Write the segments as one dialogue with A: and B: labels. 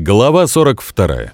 A: Глава 42.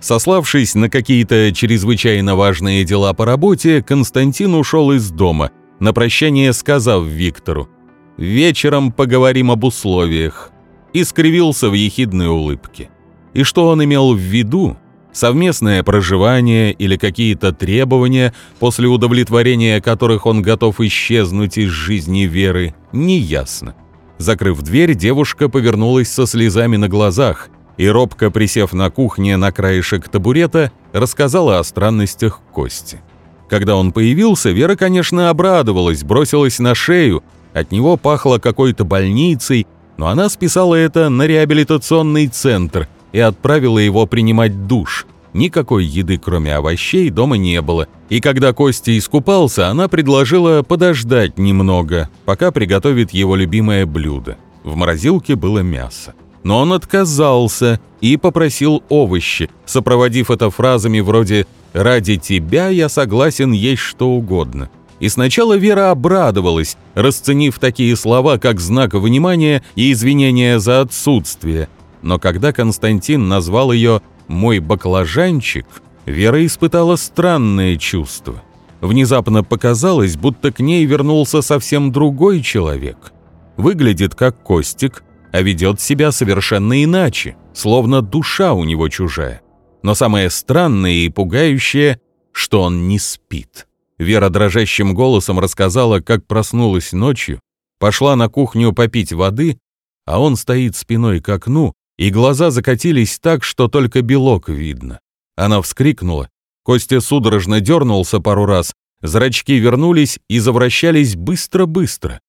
A: Сославшись на какие-то чрезвычайно важные дела по работе, Константин ушел из дома, на прощание сказав Виктору «Вечером поговорим об условиях» и скривился в ехидной улыбке. И что он имел в виду? Совместное проживание или какие-то требования, после удовлетворения которых он готов исчезнуть из жизни Веры, неясно. Закрыв дверь, девушка повернулась со слезами на глазах и, робко присев на кухне на краешек табурета, рассказала о странностях Кости. Когда он появился, Вера, конечно, обрадовалась, бросилась на шею, от него пахло какой-то больницей, но она списала это на реабилитационный центр и отправила его принимать душ. Никакой еды, кроме овощей, дома не было, и когда Костя искупался, она предложила подождать немного, пока приготовит его любимое блюдо. В морозилке было мясо но он отказался и попросил овощи, сопроводив это фразами вроде «Ради тебя я согласен есть что угодно». И сначала Вера обрадовалась, расценив такие слова как знак внимания и извинения за отсутствие. Но когда Константин назвал ее «мой баклажанчик», Вера испытала странное чувство. Внезапно показалось, будто к ней вернулся совсем другой человек. Выглядит как Костик, а ведет себя совершенно иначе, словно душа у него чужая. Но самое странное и пугающее, что он не спит. Вера дрожащим голосом рассказала, как проснулась ночью, пошла на кухню попить воды, а он стоит спиной к окну, и глаза закатились так, что только белок видно. Она вскрикнула. Костя судорожно дернулся пару раз, зрачки вернулись и завращались быстро-быстро,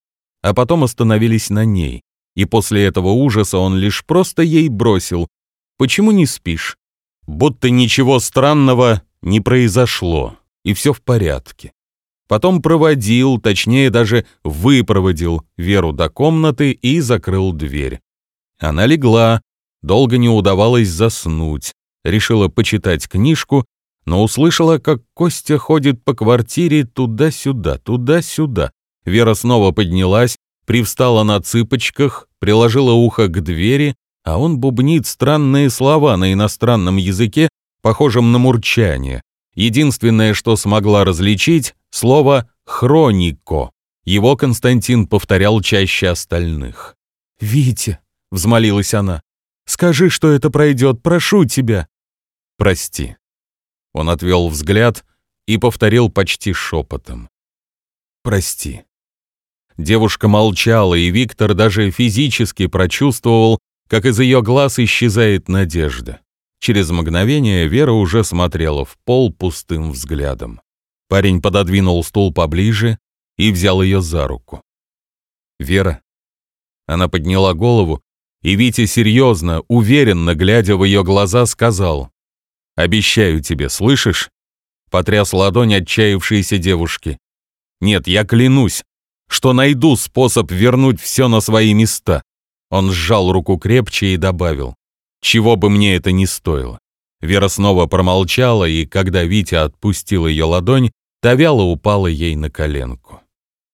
A: а потом остановились на ней и после этого ужаса он лишь просто ей бросил «Почему не спишь?» Будто ничего странного не произошло, и все в порядке. Потом проводил, точнее даже выпроводил Веру до комнаты и закрыл дверь. Она легла, долго не удавалось заснуть, решила почитать книжку, но услышала, как Костя ходит по квартире туда-сюда, туда-сюда. Вера снова поднялась, привстала на цыпочках, приложила ухо к двери, а он бубнит странные слова на иностранном языке, похожем на мурчание. Единственное, что смогла различить, слово «хронико». Его Константин повторял чаще остальных. «Витя», — взмолилась она, — «скажи, что это пройдет, прошу тебя». «Прости». Он отвел взгляд и повторил почти шепотом. «Прости». Девушка молчала, и Виктор даже физически прочувствовал, как из ее глаз исчезает надежда. Через мгновение Вера уже смотрела в пол пустым взглядом. Парень пододвинул стул поближе и взял ее за руку. «Вера?» Она подняла голову, и Витя серьезно, уверенно, глядя в ее глаза, сказал, «Обещаю тебе, слышишь?» Потряс ладонь отчаявшейся девушки. «Нет, я клянусь, что найду способ вернуть все на свои места. Он сжал руку крепче и добавил, чего бы мне это ни стоило. Вера снова промолчала, и когда Витя отпустил ее ладонь, та упала ей на коленку.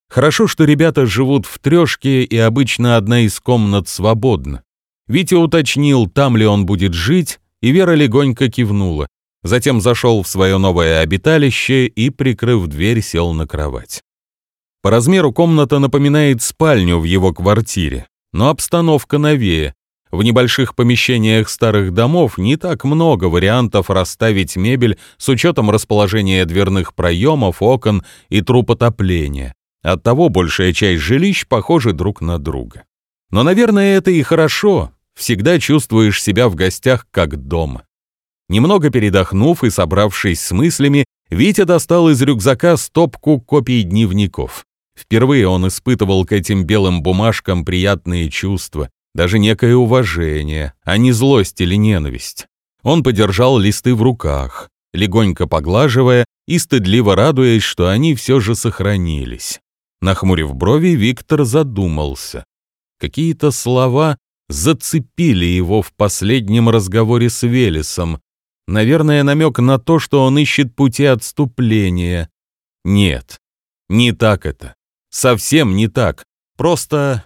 A: Хорошо, что ребята живут в трешке, и обычно одна из комнат свободна. Витя уточнил, там ли он будет жить, и Вера легонько кивнула. Затем зашел в свое новое обиталище и, прикрыв дверь, сел на кровать. По размеру комната напоминает спальню в его квартире, но обстановка новее. В небольших помещениях старых домов не так много вариантов расставить мебель с учетом расположения дверных проемов, окон и труб отопления. Оттого большая часть жилищ похожи друг на друга. Но, наверное, это и хорошо. Всегда чувствуешь себя в гостях как дома. Немного передохнув и собравшись с мыслями, Витя достал из рюкзака стопку копий дневников. Впервые он испытывал к этим белым бумажкам приятные чувства, даже некое уважение, а не злость или ненависть. Он подержал листы в руках, легонько поглаживая и стыдливо радуясь, что они все же сохранились. Нахмурив брови, Виктор задумался. Какие-то слова зацепили его в последнем разговоре с Велесом. Наверное, намек на то, что он ищет пути отступления. Нет, не так это совсем не так. Просто...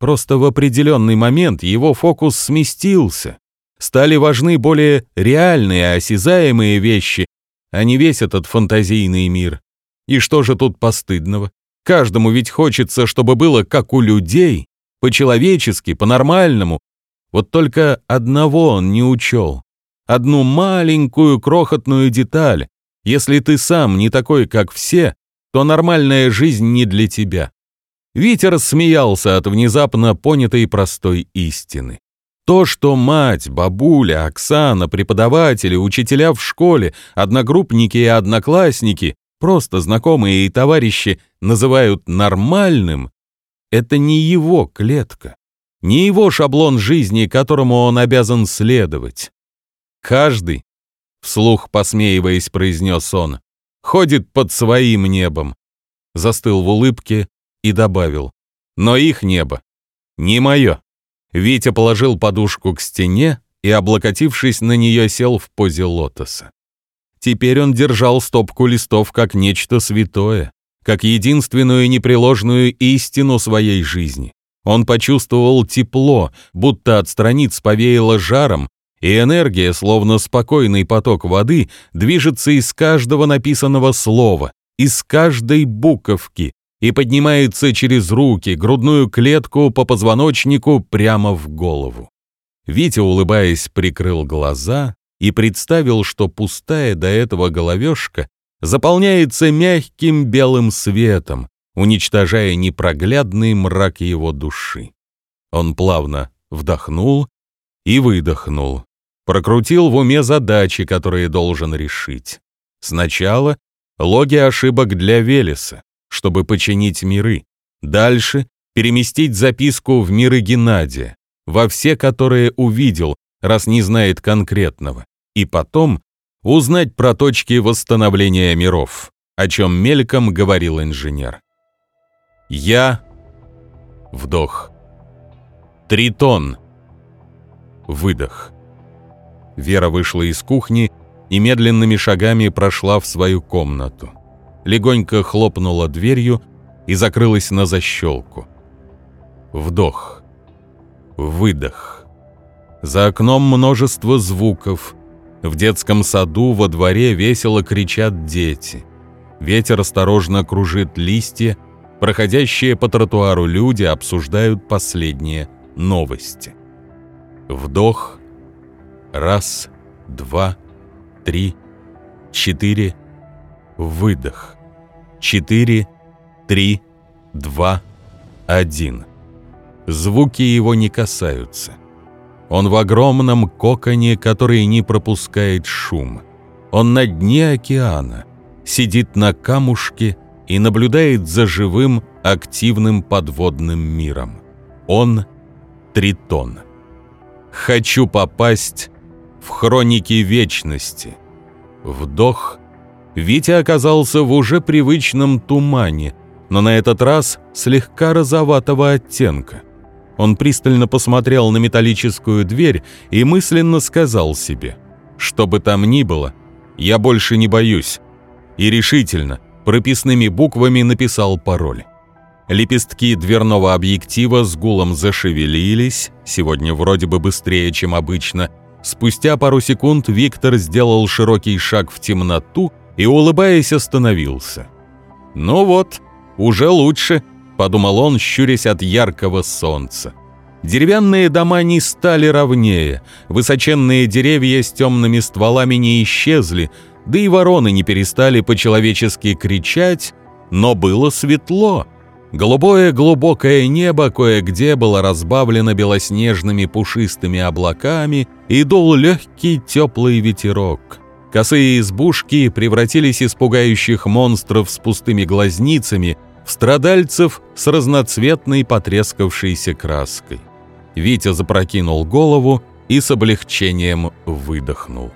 A: Просто в определенный момент его фокус сместился. Стали важны более реальные, осязаемые вещи, а не весь этот фантазийный мир. И что же тут постыдного? Каждому ведь хочется, чтобы было как у людей, по-человечески, по-нормальному. Вот только одного он не учел. Одну маленькую крохотную деталь. Если ты сам не такой, как все, то нормальная жизнь не для тебя. Витя рассмеялся от внезапно понятой простой истины. То, что мать, бабуля, Оксана, преподаватели, учителя в школе, одногруппники и одноклассники, просто знакомые и товарищи называют нормальным, это не его клетка, не его шаблон жизни, которому он обязан следовать. Каждый, вслух посмеиваясь, произнес он, ходит под своим небом. Застыл в улыбке и добавил, но их небо не мое. Витя положил подушку к стене и, облокотившись на нее, сел в позе лотоса. Теперь он держал стопку листов как нечто святое, как единственную непреложную истину своей жизни. Он почувствовал тепло, будто от страниц повеяло жаром, и энергия, словно спокойный поток воды, движется из каждого написанного слова, из каждой буковки, и поднимается через руки, грудную клетку по позвоночнику прямо в голову. Витя, улыбаясь, прикрыл глаза и представил, что пустая до этого головешка заполняется мягким белым светом, уничтожая непроглядный мрак его души. Он плавно вдохнул и выдохнул, прокрутил в уме задачи, которые должен решить. Сначала логи ошибок для Велеса, чтобы починить миры. Дальше переместить записку в миры Геннадия, во все которые увидел, раз не знает конкретного. И потом узнать про точки восстановления миров, о чем мельком говорил инженер. Я... Вдох. Тритон. Выдох. Вера вышла из кухни и медленными шагами прошла в свою комнату легонько хлопнула дверью и закрылась на защелку. Вдох. Выдох. За окном множество звуков. В детском саду во дворе весело кричат дети. Ветер осторожно кружит листья, проходящие по тротуару люди обсуждают последние новости. Вдох. Раз, два, три, четыре. Выдох. 4, 3, 2, 1. Звуки его не касаются. Он в огромном коконе, который не пропускает шум. Он на дне океана, сидит на камушке и наблюдает за живым, активным подводным миром. Он — Тритон. Хочу попасть в хроники вечности. Вдох — Витя оказался в уже привычном тумане, но на этот раз слегка розоватого оттенка. Он пристально посмотрел на металлическую дверь и мысленно сказал себе, «Что бы там ни было, я больше не боюсь». И решительно, прописными буквами написал пароль. Лепестки дверного объектива с гулом зашевелились, сегодня вроде бы быстрее, чем обычно. Спустя пару секунд Виктор сделал широкий шаг в темноту и, улыбаясь, остановился. «Ну вот, уже лучше», — подумал он, щурясь от яркого солнца. Деревянные дома не стали ровнее, высоченные деревья с темными стволами не исчезли, да и вороны не перестали по-человечески кричать, но было светло. Голубое глубокое небо кое-где было разбавлено белоснежными пушистыми облаками и дул легкий теплый ветерок. Косые избушки превратились из пугающих монстров с пустыми глазницами в страдальцев с разноцветной потрескавшейся краской. Витя запрокинул голову и с облегчением выдохнул.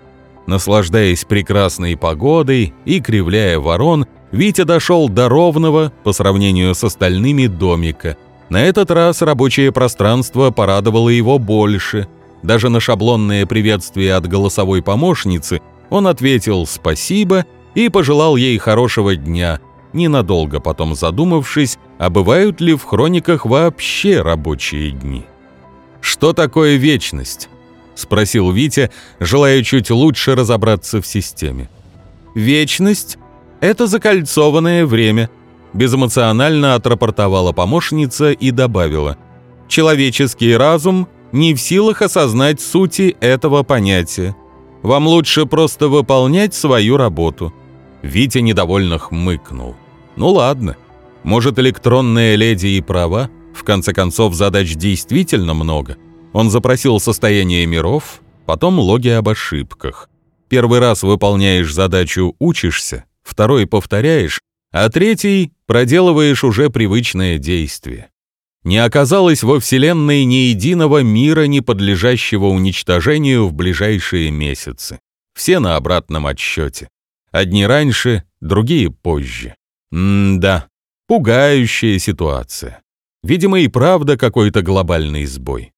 A: Наслаждаясь прекрасной погодой и кривляя ворон, Витя дошел до ровного, по сравнению с остальными, домика. На этот раз рабочее пространство порадовало его больше. Даже на шаблонное приветствие от голосовой помощницы он ответил «спасибо» и пожелал ей хорошего дня, ненадолго потом задумавшись, а бывают ли в хрониках вообще рабочие дни. Что такое вечность? спросил Витя, желая чуть лучше разобраться в системе. «Вечность — это закольцованное время», — безэмоционально отрапортовала помощница и добавила. «Человеческий разум не в силах осознать сути этого понятия. Вам лучше просто выполнять свою работу». Витя недовольно хмыкнул. «Ну ладно, может, электронная леди и права? В конце концов, задач действительно много. Он запросил состояние миров, потом логи об ошибках. Первый раз выполняешь задачу, учишься, второй повторяешь, а третий проделываешь уже привычное действие. Не оказалось во Вселенной ни единого мира, не подлежащего уничтожению в ближайшие месяцы. Все на обратном отсчете. Одни раньше, другие позже. М-да, пугающая ситуация. Видимо, и правда какой-то глобальный сбой.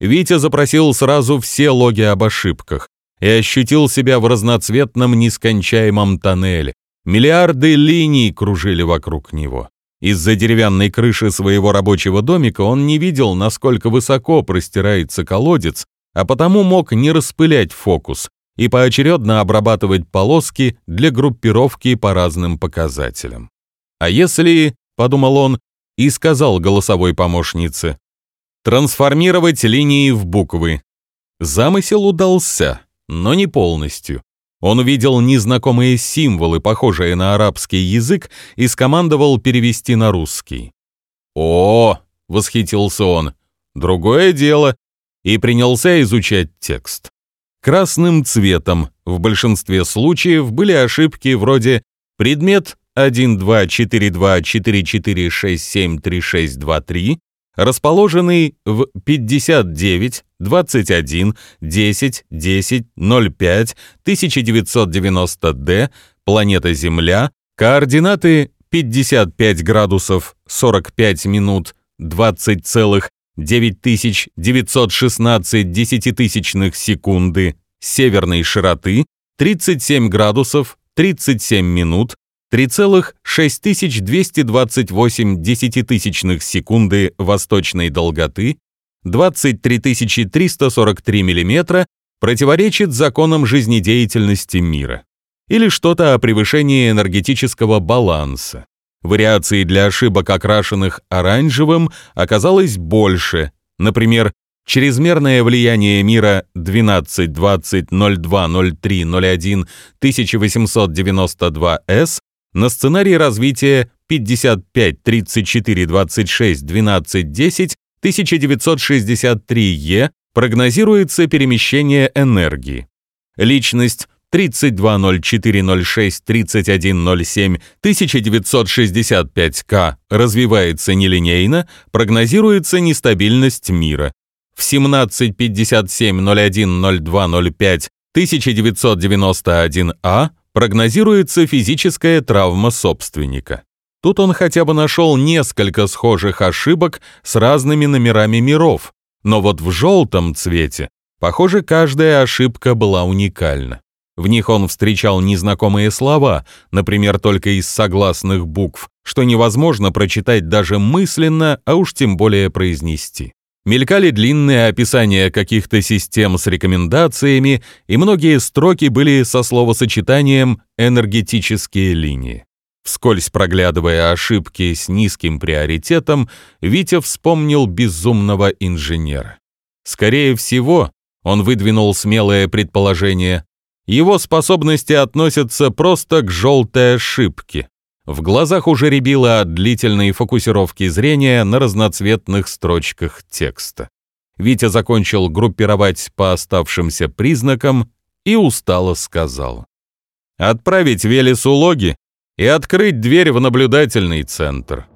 A: Витя запросил сразу все логи об ошибках и ощутил себя в разноцветном нескончаемом тоннеле. Миллиарды линий кружили вокруг него. Из-за деревянной крыши своего рабочего домика он не видел, насколько высоко простирается колодец, а потому мог не распылять фокус и поочередно обрабатывать полоски для группировки по разным показателям. А если, — подумал он, и сказал голосовой помощнице, Трансформировать линии в буквы. Замысел удался, но не полностью. Он увидел незнакомые символы, похожие на арабский язык, и скомандовал перевести на русский. «О!» — восхитился он. «Другое дело!» и принялся изучать текст. Красным цветом в большинстве случаев были ошибки вроде «предмет 124244673623», расположенный в 59 21 10 10 05 1990 Д, планета Земля, координаты 55 градусов 45 минут 20,9916 десятитысячных секунды северной широты, 37 градусов 37 минут 3,6228 десятитысячных секунды восточной долготы, 23 343 мм противоречит законам жизнедеятельности мира. Или что-то о превышении энергетического баланса. Вариаций для ошибок, окрашенных оранжевым, оказалось больше. Например, чрезмерное влияние мира 12 20 02 03 01 1892 с на сценарий развития 55 34 26 12 10 1963Е прогнозируется перемещение энергии. Личность 320406-3107 1965К развивается нелинейно, прогнозируется нестабильность мира. В 1757-01-02-05 1991А прогнозируется физическая травма собственника. Тут он хотя бы нашел несколько схожих ошибок с разными номерами миров, но вот в желтом цвете, похоже, каждая ошибка была уникальна. В них он встречал незнакомые слова, например, только из согласных букв, что невозможно прочитать даже мысленно, а уж тем более произнести. Мелькали длинные описания каких-то систем с рекомендациями, и многие строки были со словосочетанием «энергетические линии». Вскользь проглядывая ошибки с низким приоритетом, Витя вспомнил безумного инженера. Скорее всего, он выдвинул смелое предположение, его способности относятся просто к желтой ошибке. В глазах уже рябило от длительной фокусировки зрения на разноцветных строчках текста. Витя закончил группировать по оставшимся признакам и устало сказал. «Отправить Велесу логи и открыть дверь в наблюдательный центр.